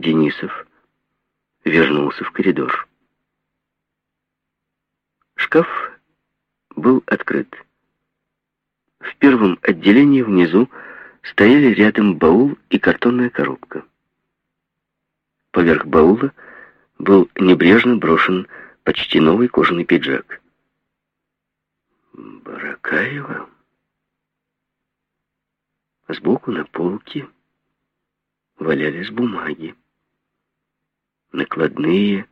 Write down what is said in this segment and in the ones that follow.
Денисов вернулся в коридор. Шкаф был открыт. В первом отделении внизу стояли рядом баул и картонная коробка. Поверх баула был небрежно брошен почти новый кожаный пиджак. Баракаева. Сбоку на полке валялись бумаги. Накладные,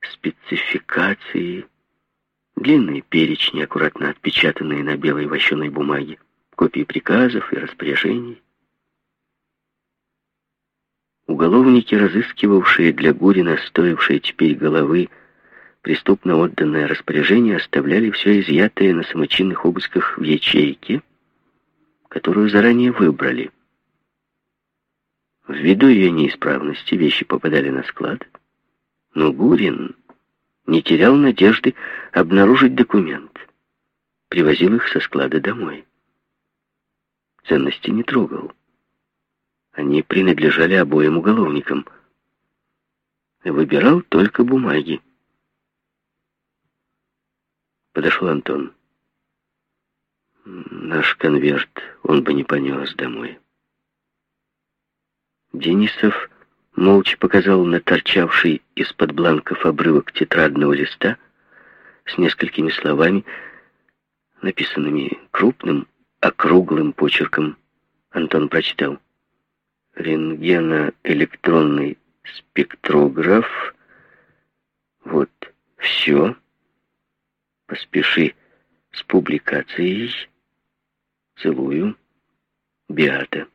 спецификации, длинные перечни, аккуратно отпечатанные на белой вощеной бумаге, копии приказов и распоряжений. Уголовники, разыскивавшие для Гурина, стоившие теперь головы, преступно отданное распоряжение, оставляли все изъятое на самочинных обысках в ячейке, которую заранее выбрали. Ввиду ее неисправности вещи попадали на склад, но Гурин не терял надежды обнаружить документ. Привозил их со склада домой. Ценности не трогал. Они принадлежали обоим уголовникам. Выбирал только бумаги. Подошел Антон. Наш конверт он бы не понес домой. Денисов молча показал на торчавший из-под бланков обрывок тетрадного листа с несколькими словами, написанными крупным, округлым почерком. Антон прочитал рентгеноэлектронный спектрограф. Вот все. Поспеши с публикацией. Целую. Биата.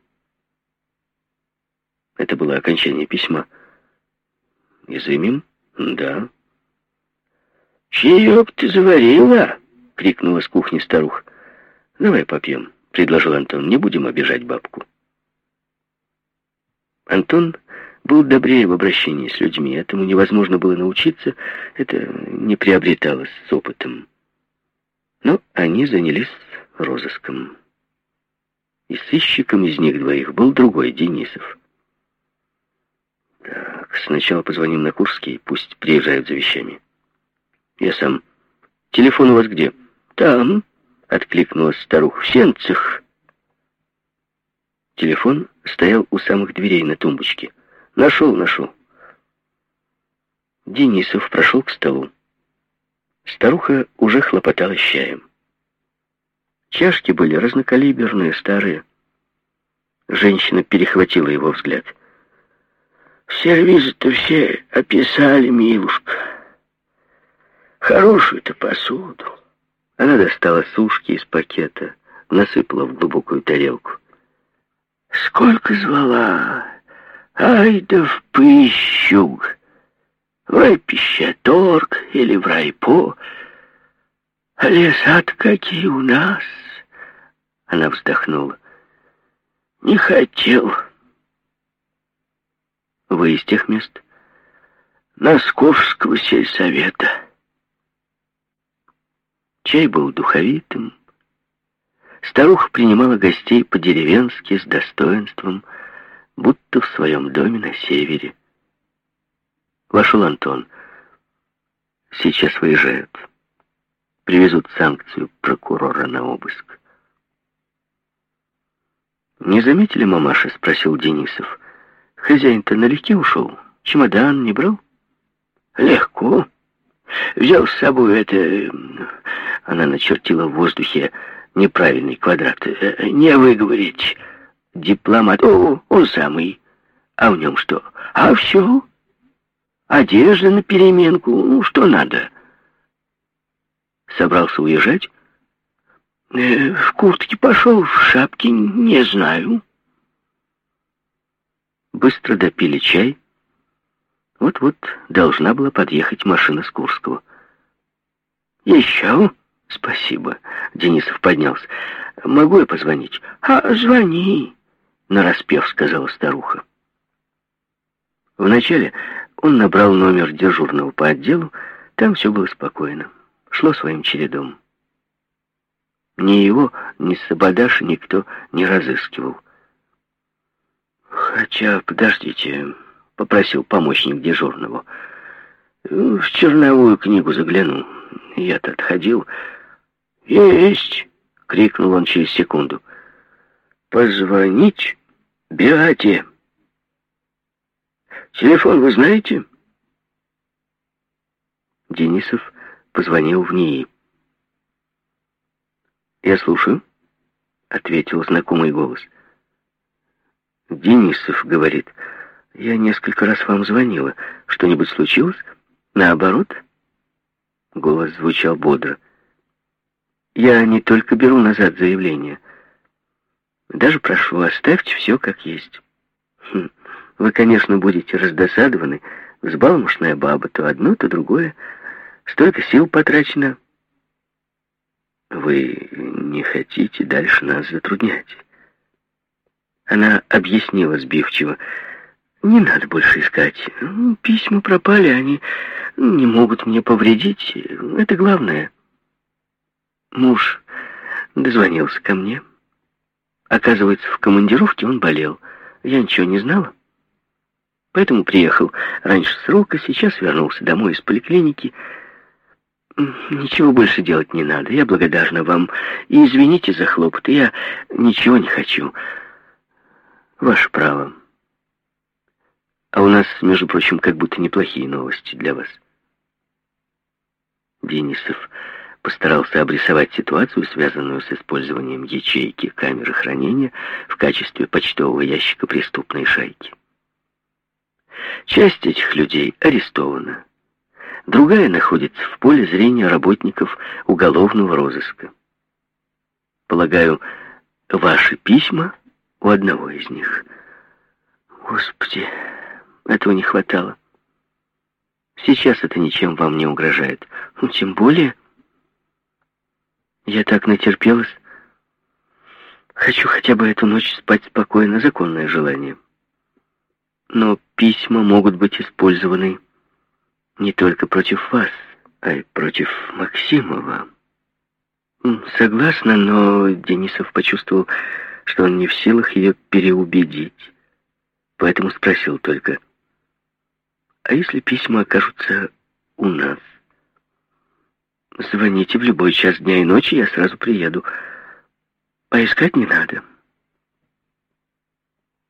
Это было окончание письма. Изымем? Да. «Чаек ты заварила?» — крикнула с кухни старуха. «Давай попьем», — предложил Антон. «Не будем обижать бабку». Антон был добрее в обращении с людьми. Этому невозможно было научиться, это не приобреталось с опытом. Но они занялись розыском. И сыщиком из них двоих был другой, Денисов. Так, сначала позвоним на Курский, пусть приезжают за вещами. Я сам. Телефон у вас где? Там, откликнулась старуха. В сенцах. Телефон стоял у самых дверей на тумбочке. Нашел, нашел. Денисов прошел к столу. Старуха уже хлопотала с чаем. Чашки были разнокалиберные, старые. Женщина перехватила его взгляд. Сервизы-то все описали, милушка. Хорошую-то посуду. Она достала сушки из пакета, насыпала в глубокую тарелку. Сколько звала, ай да в пыщуг, в райпищаторг или в райпо. А леса-то какие у нас, она вздохнула. Не хотел. Вы из тех мест? Московского сельсовета. Чай был духовитым, Старуха принимала гостей по-деревенски, с достоинством, будто в своем доме на севере. Вошел Антон. Сейчас выезжают. Привезут санкцию прокурора на обыск. «Не заметили, мамаша?» — спросил Денисов. «Хозяин-то налегке ушел. Чемодан не брал?» «Легко. Взял с собой это...» Она начертила в воздухе неправильный квадрат. Э, не выговорить. Дипломат. О, он самый. А в нем что? А все. Одежда на переменку. Ну, что надо? Собрался уезжать? Э, в куртке пошел, в шапке не знаю. Быстро допили чай. Вот-вот должна была подъехать машина с Курского. «Еще?» «Спасибо», — Денисов поднялся. «Могу я позвонить?» «А, звони», — нараспев сказала старуха. Вначале он набрал номер дежурного по отделу, там все было спокойно, шло своим чередом. Ни его, ни Сабадаша никто не разыскивал. «Хотя, подождите», — попросил помощник дежурного. В черновую книгу заглянул. Я-то отходил. «Есть!» — крикнул он через секунду. «Позвонить Беате!» «Телефон вы знаете?» Денисов позвонил в НИИ. «Я слушаю», — ответил знакомый голос. «Денисов говорит, я несколько раз вам звонила. Что-нибудь случилось? Наоборот?» Голос звучал бодро. «Я не только беру назад заявление. Даже прошу, оставьте все как есть. Хм, вы, конечно, будете раздосадованы. Взбалмошная баба, то одно, то другое. Столько сил потрачено. Вы не хотите дальше нас затруднять. Она объяснила сбивчиво. Не надо больше искать. Письма пропали, они не могут мне повредить. Это главное. Муж дозвонился ко мне. Оказывается, в командировке он болел. Я ничего не знала. Поэтому приехал раньше срока, сейчас вернулся домой из поликлиники. Ничего больше делать не надо. Я благодарна вам. И извините за хлопоты. Я ничего не хочу. Ваше право. А у нас, между прочим, как будто неплохие новости для вас. Денисов постарался обрисовать ситуацию, связанную с использованием ячейки камеры хранения в качестве почтового ящика преступной шайки. Часть этих людей арестована, другая находится в поле зрения работников уголовного розыска. Полагаю, ваши письма у одного из них. Господи, этого не хватало. Сейчас это ничем вам не угрожает. Ну, тем более... Я так натерпелась. Хочу хотя бы эту ночь спать спокойно, законное желание. Но письма могут быть использованы не только против вас, а и против Максимова. Согласна, но Денисов почувствовал, что он не в силах ее переубедить. Поэтому спросил только, а если письма окажутся у нас? Звоните в любой час дня и ночи, я сразу приеду. Поискать не надо.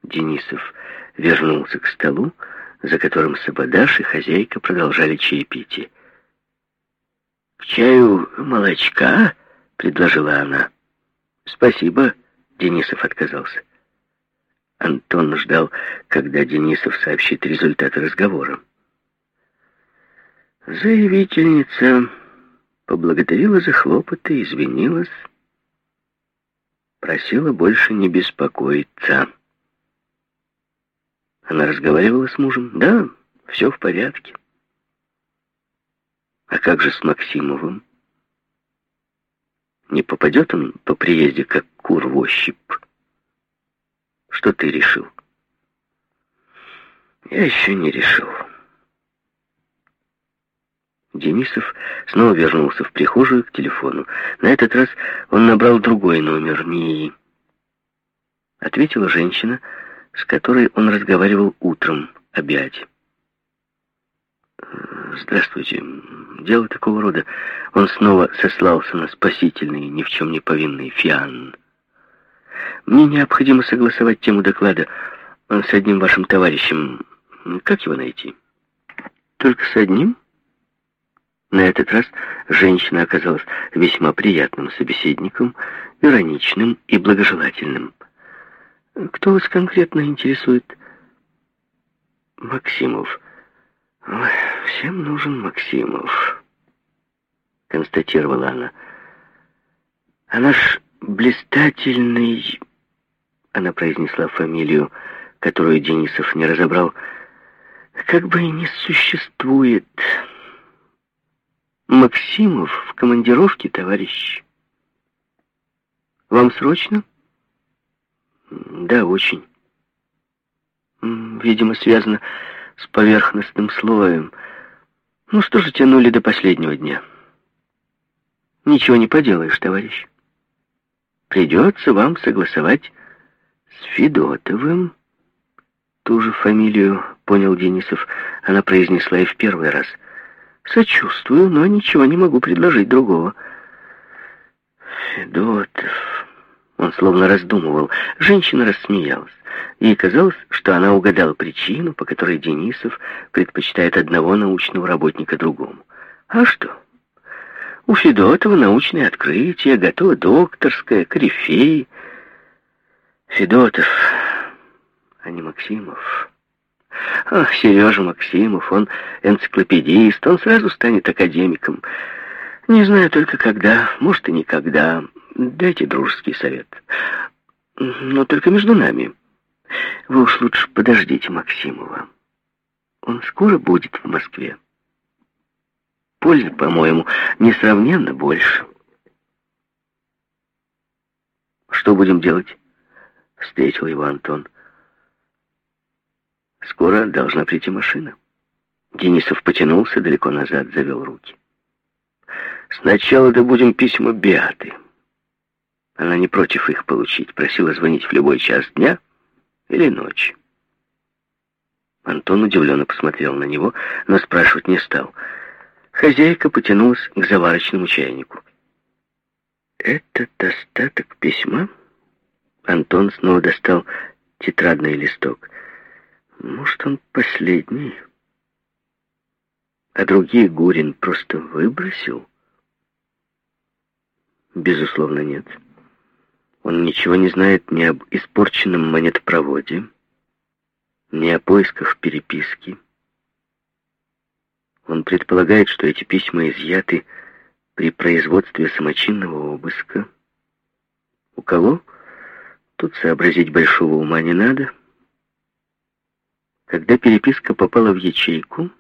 Денисов вернулся к столу, за которым Сабадаш и хозяйка продолжали чаепитие. «К чаю молочка?» — предложила она. «Спасибо», — Денисов отказался. Антон ждал, когда Денисов сообщит результаты разговора. Заявительница поблагодарила за хлопоты, извинилась, просила больше не беспокоиться. Она разговаривала с мужем. Да, все в порядке. А как же с Максимовым? Не попадет он по приезде, как кур в ощупь? Что ты решил? Я еще не решил. Денисов снова вернулся в прихожую к телефону. На этот раз он набрал другой номер, НИИ. Ответила женщина, с которой он разговаривал утром о Биате. «Здравствуйте. Дело такого рода. Он снова сослался на спасительный, ни в чем не повинный Фиан. Мне необходимо согласовать тему доклада с одним вашим товарищем. Как его найти?» «Только с одним?» На этот раз женщина оказалась весьма приятным собеседником, ироничным и благожелательным. «Кто вас конкретно интересует?» «Максимов. Ой, всем нужен Максимов», — констатировала она. «А наш блистательный...» Она произнесла фамилию, которую Денисов не разобрал. «Как бы и не существует...» Максимов в командировке, товарищ. Вам срочно? Да, очень. Видимо, связано с поверхностным слоем. Ну что же тянули до последнего дня? Ничего не поделаешь, товарищ. Придется вам согласовать с Федотовым Ту же фамилию, понял Денисов, она произнесла и в первый раз. Сочувствую, но ничего не могу предложить другого. Федотов... Он словно раздумывал. Женщина рассмеялась. Ей казалось, что она угадала причину, по которой Денисов предпочитает одного научного работника другому. А что? У Федотова научное открытие, готова докторская, корифей. Федотов, а не Максимов. Ах, Сережа Максимов, он энциклопедист, он сразу станет академиком. Не знаю только когда, может и никогда. Дайте дружеский совет. Но только между нами. Вы уж лучше подождите Максимова. Он скоро будет в Москве. Пользы, по-моему, несравненно больше. Что будем делать? Встретил его Антон. Скоро должна прийти машина. Денисов потянулся далеко назад, завел руки. Сначала добудем письма Беаты. Она не против их получить, просила звонить в любой час дня или ночи. Антон удивленно посмотрел на него, но спрашивать не стал. Хозяйка потянулась к заварочному чайнику. «Этот остаток письма?» Антон снова достал тетрадный листок. «Может, он последний?» А другие Гурин просто выбросил? Безусловно, нет. Он ничего не знает ни об испорченном монетопроводе, ни о поисках переписки. Он предполагает, что эти письма изъяты при производстве самочинного обыска. У кого? Тут сообразить большого ума не надо. Когда переписка попала в ячейку,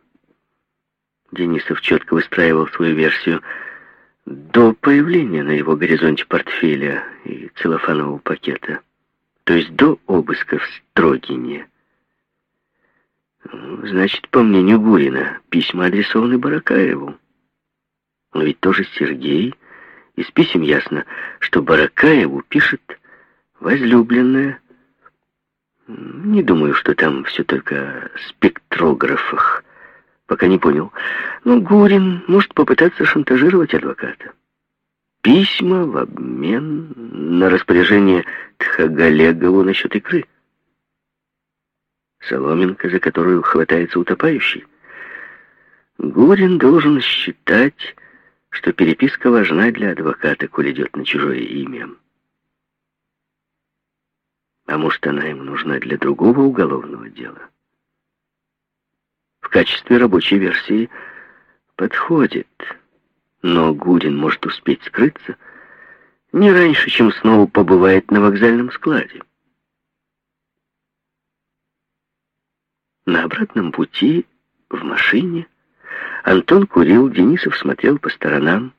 Денисов четко выстраивал свою версию – до появления на его горизонте портфеля и целлофанового пакета, то есть до обыска в Строгине. Значит, по мнению Гурина, письма адресованы Баракаеву. Но ведь тоже Сергей. Из писем ясно, что Баракаеву пишет возлюбленная. Не думаю, что там все только о спектрографах. Пока не понял. Ну, Гурин может попытаться шантажировать адвоката. Письма в обмен на распоряжение Тхагалегову насчет икры. Соломинка, за которую хватается утопающий. Гурин должен считать, что переписка важна для адвоката, коль идет на чужое имя. А может, она ему нужна для другого уголовного дела? Качестве рабочей версии подходит. Но Гурин может успеть скрыться не раньше, чем снова побывает на вокзальном складе. На обратном пути, в машине, Антон курил, Денисов смотрел по сторонам.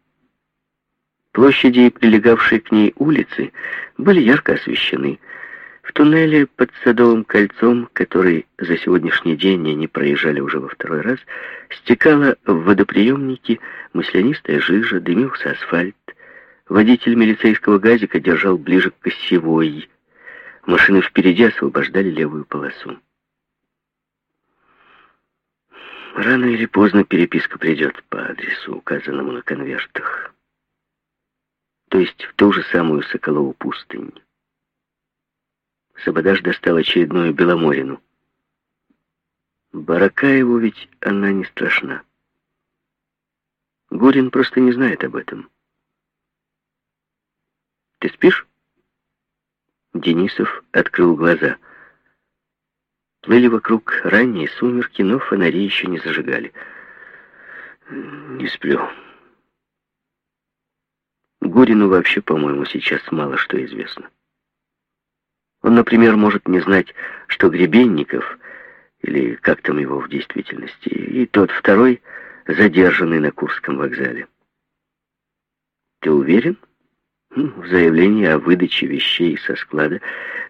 Площади, прилегавшие к ней улицы, были ярко освещены. В туннеле под Садовым кольцом, который за сегодняшний день они проезжали уже во второй раз, стекала в водоприемники маслянистая жижа, дымился асфальт. Водитель милицейского газика держал ближе к осевой. Машины впереди освобождали левую полосу. Рано или поздно переписка придет по адресу, указанному на конвертах. То есть в ту же самую Соколову пустынь. Сабадаш достал очередную Беломорину. Баракаеву ведь она не страшна. Горин просто не знает об этом. «Ты спишь?» Денисов открыл глаза. Плыли вокруг ранние сумерки, но фонари еще не зажигали. «Не сплю». Гурину вообще, по-моему, сейчас мало что известно. Он, например, может не знать, что Гребенников, или как там его в действительности, и тот второй, задержанный на Курском вокзале. Ты уверен? В заявлении о выдаче вещей со склада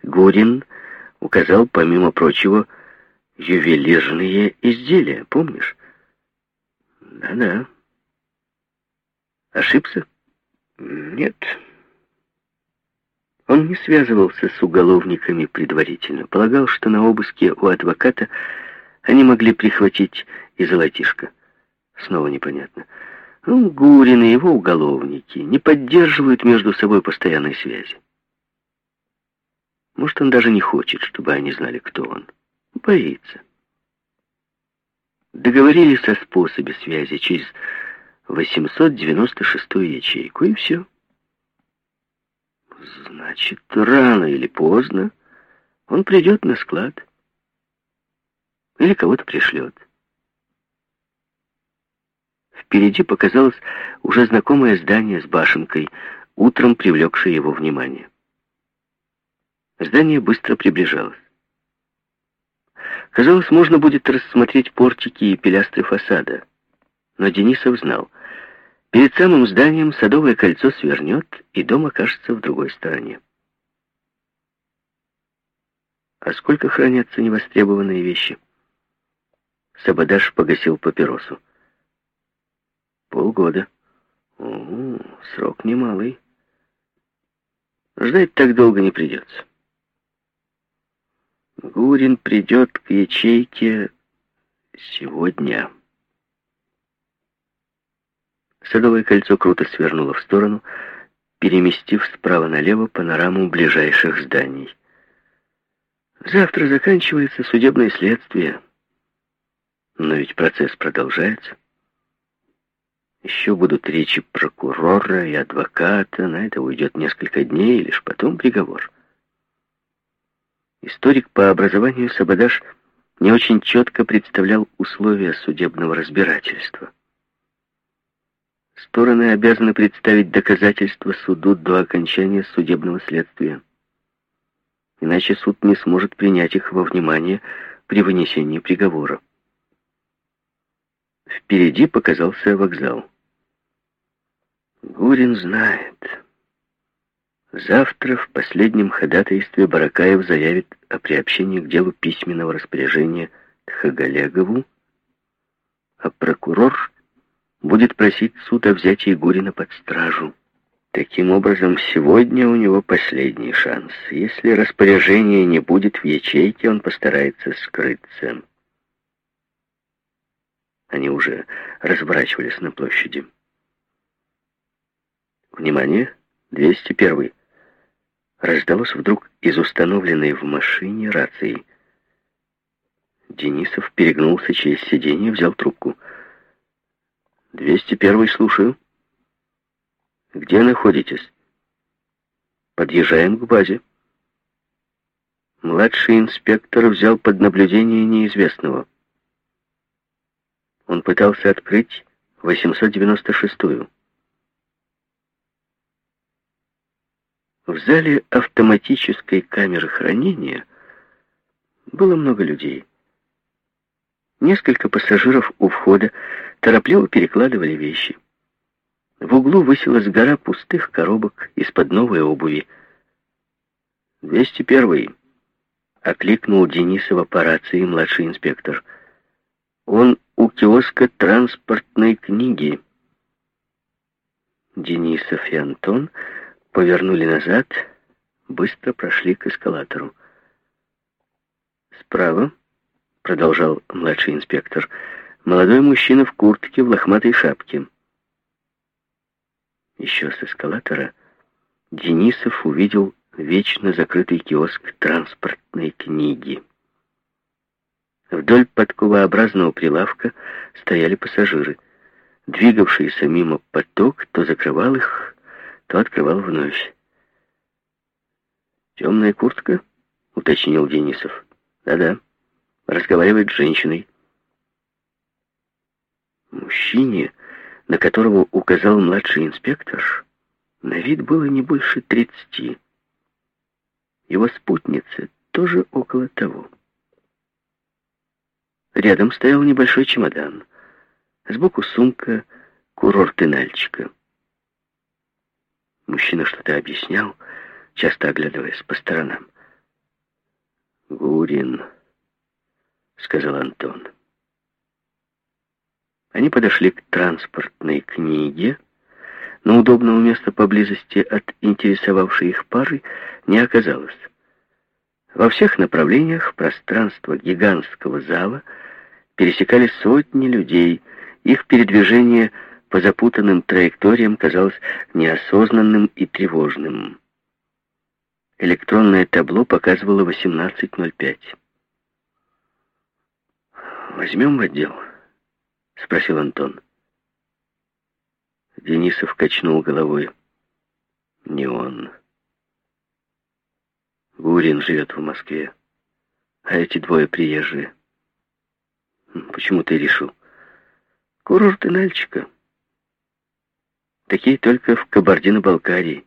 Горин указал, помимо прочего, ювелирные изделия, помнишь? Да-да. Ошибся? Нет. Он не связывался с уголовниками предварительно. Полагал, что на обыске у адвоката они могли прихватить и золотишко. Снова непонятно. Ну, Гурин и его уголовники не поддерживают между собой постоянной связи. Может, он даже не хочет, чтобы они знали, кто он. Боится. Договорились о способе связи через 896-ю ячейку, и все. Значит, рано или поздно он придет на склад. Или кого-то пришлет. Впереди показалось уже знакомое здание с башенкой, утром привлекшее его внимание. Здание быстро приближалось. Казалось, можно будет рассмотреть портики и пилястры фасада. Но Денисов знал, перед самым зданием садовое кольцо свернет, и дом окажется в другой стороне. А сколько хранятся невостребованные вещи? Сабадаш погасил папиросу. Полгода. О, срок немалый. Ждать так долго не придется. Гурин придет к ячейке сегодня. Садовое кольцо круто свернуло в сторону, переместив справа налево панораму ближайших зданий. Завтра заканчивается судебное следствие. Но ведь процесс продолжается. Еще будут речи прокурора и адвоката, на это уйдет несколько дней, и лишь потом приговор. Историк по образованию Сабадаш не очень четко представлял условия судебного разбирательства. Стороны обязаны представить доказательства суду до окончания судебного следствия. Иначе суд не сможет принять их во внимание при вынесении приговора. Впереди показался вокзал. Гурин знает. Завтра в последнем ходатайстве Баракаев заявит о приобщении к делу письменного распоряжения Тхагалегову, а прокурор будет просить суд о взятии Гурина под стражу. Таким образом, сегодня у него последний шанс. Если распоряжение не будет в ячейке, он постарается скрыться. Они уже разворачивались на площади. Внимание, 201 раздалось вдруг из установленной в машине рации. Денисов перегнулся через сиденье и взял трубку. «201-й, слушаю». «Где находитесь?» «Подъезжаем к базе». Младший инспектор взял под наблюдение неизвестного. Он пытался открыть 896-ю. В зале автоматической камеры хранения было много людей. Несколько пассажиров у входа торопливо перекладывали вещи. В углу высилась гора пустых коробок из-под новой обуви. «201-й», — окликнул Денисова по рации младший инспектор. «Он у киоска транспортной книги». Денисов и Антон повернули назад, быстро прошли к эскалатору. «Справа», — продолжал младший инспектор, — «молодой мужчина в куртке, в лохматой шапке». Еще с эскалатора Денисов увидел вечно закрытый киоск транспортной книги. Вдоль подковообразного прилавка стояли пассажиры. Двигавшийся мимо поток то закрывал их, то открывал вновь. «Темная куртка?» — уточнил Денисов. «Да-да, разговаривает с женщиной». Мужчине, на которого указал младший инспектор, на вид было не больше тридцати. Его спутница тоже около того. Рядом стоял небольшой чемодан. Сбоку сумка курорты Нальчика. Мужчина что-то объяснял, часто оглядываясь по сторонам. «Гурин», — сказал Антон. Они подошли к транспортной книге, но удобного места поблизости от интересовавшей их пары не оказалось. Во всех направлениях пространство гигантского зала пересекали сотни людей, их передвижение по запутанным траекториям казалось неосознанным и тревожным. Электронное табло показывало 18.05. «Возьмем в отдел?» — спросил Антон. Денисов качнул головой. «Не он. Гурин живет в Москве, а эти двое приезжие. Почему ты решил? Курорты Нальчика». Такие только в Кабардино-Балкарии.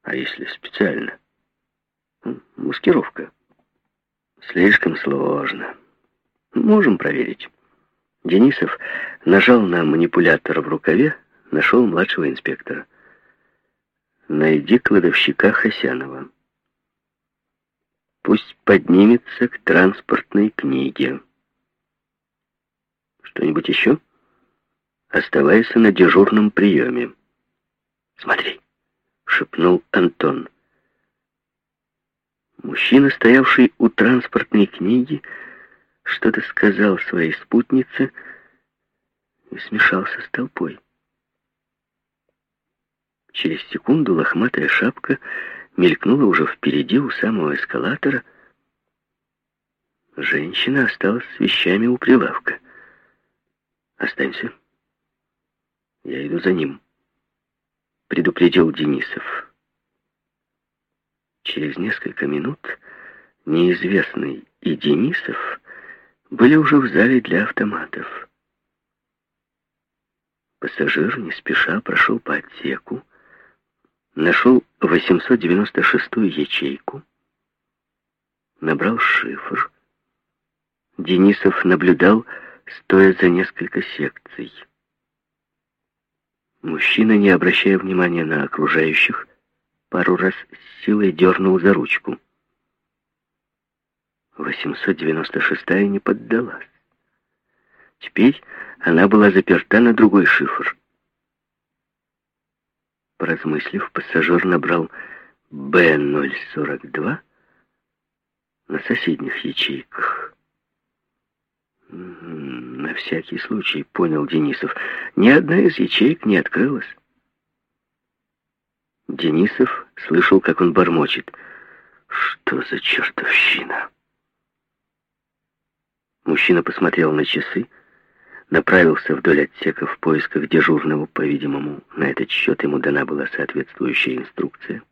А если специально? Маскировка. Слишком сложно. Можем проверить. Денисов нажал на манипулятор в рукаве, нашел младшего инспектора. Найди кладовщика Хасянова. Пусть поднимется к транспортной книге. Что-нибудь еще? оставайся на дежурном приеме. «Смотри», — шепнул Антон. Мужчина, стоявший у транспортной книги, что-то сказал своей спутнице и смешался с толпой. Через секунду лохматая шапка мелькнула уже впереди у самого эскалатора. Женщина осталась с вещами у прилавка. «Останься», я иду за ним, предупредил Денисов. Через несколько минут неизвестный и Денисов были уже в зале для автоматов. Пассажир не спеша прошел по отсеку, нашел 896-ю ячейку, набрал шифр. Денисов наблюдал, стоя за несколько секций. Мужчина, не обращая внимания на окружающих, пару раз с силой дернул за ручку. 896-я не поддалась. Теперь она была заперта на другой шифр. Поразмыслив, пассажир набрал Б-042 на соседних ячейках. На всякий случай, понял Денисов, ни одна из ячеек не открылась. Денисов слышал, как он бормочет. Что за чертовщина? Мужчина посмотрел на часы, направился вдоль отсека в поисках дежурного, по-видимому, на этот счет ему дана была соответствующая инструкция.